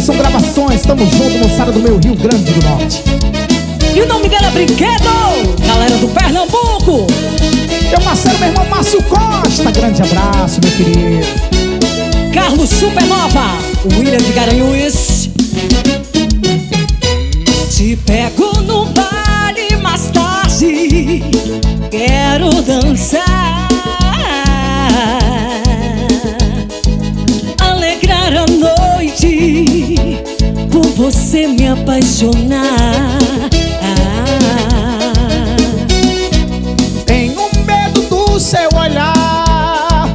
Anderson Gravações, tamo junto, moçada do meu Rio Grande do Norte. E o nome dela é Brinquedo, galera do Pernambuco. Meu parceiro, meu irmão Márcio Costa, grande abraço, meu querido. Carlos Supernova, William de Garanhuns. Te pego no baile mais tarde, quero dançar. Você me apaixonar. Tenho medo do seu olhar,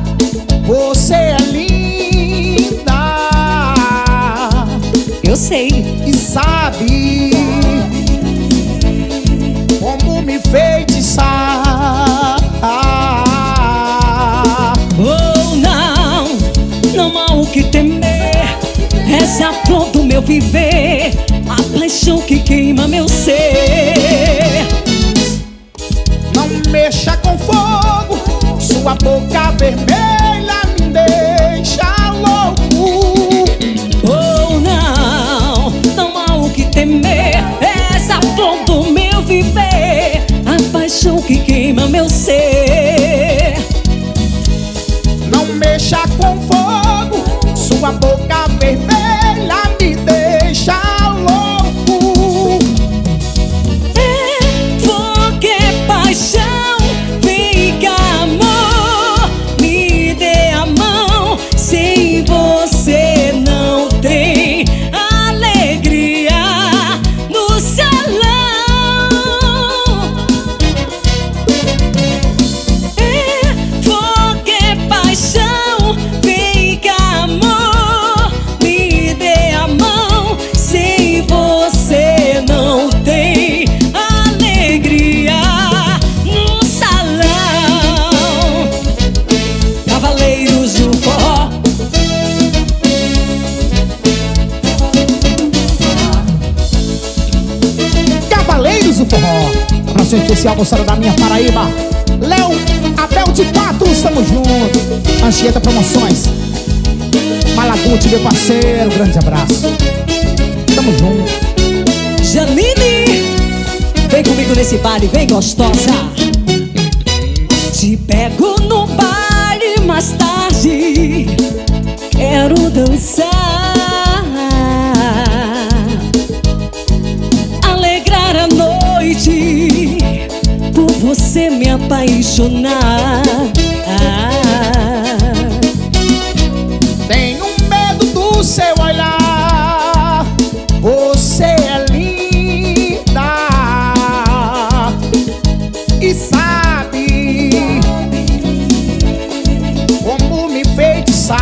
você é linda Eu sei. e sabe como me feitiçar. Oh, não, não há o que temer. Essa flor do meu viver, a paixão que queima meu ser. Não mexa com fogo, sua boca vermelha me deixa louco. Oh, não, não há o que temer. Essa flor do meu viver, a paixão que queima meu ser. Não mexa com fogo, sua boca vermelha abraço especial moçada da minha Paraíba. Léo, Abel de Patos, tamo junto. Anchieta Promoções. Malaguti, meu parceiro, grande abraço. Tamo junto. Janine, vem comigo nesse baile, vem gostosa. Você me apaixonar. Tenho medo do seu olhar. Você é linda e sabe como me feitiçar.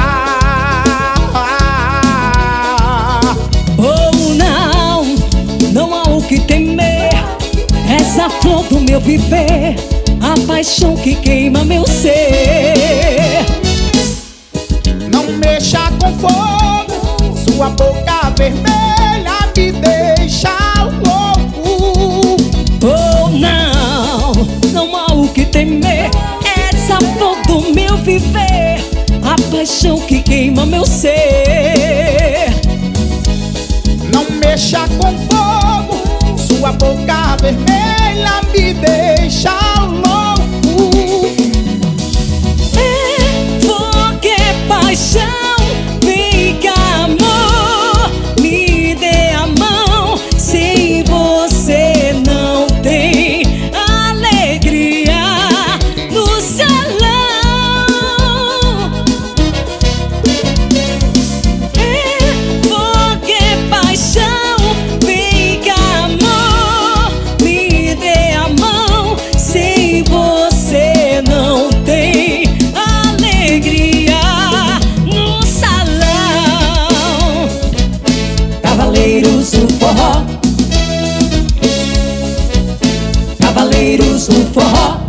Oh não, não há o que temer. Essa flor do meu viver, a paixão que queima meu ser. Não mexa com fogo, sua boca vermelha me deixa louco. Oh não, não há o que temer. Essa flor do meu viver, a paixão que queima meu ser. for her.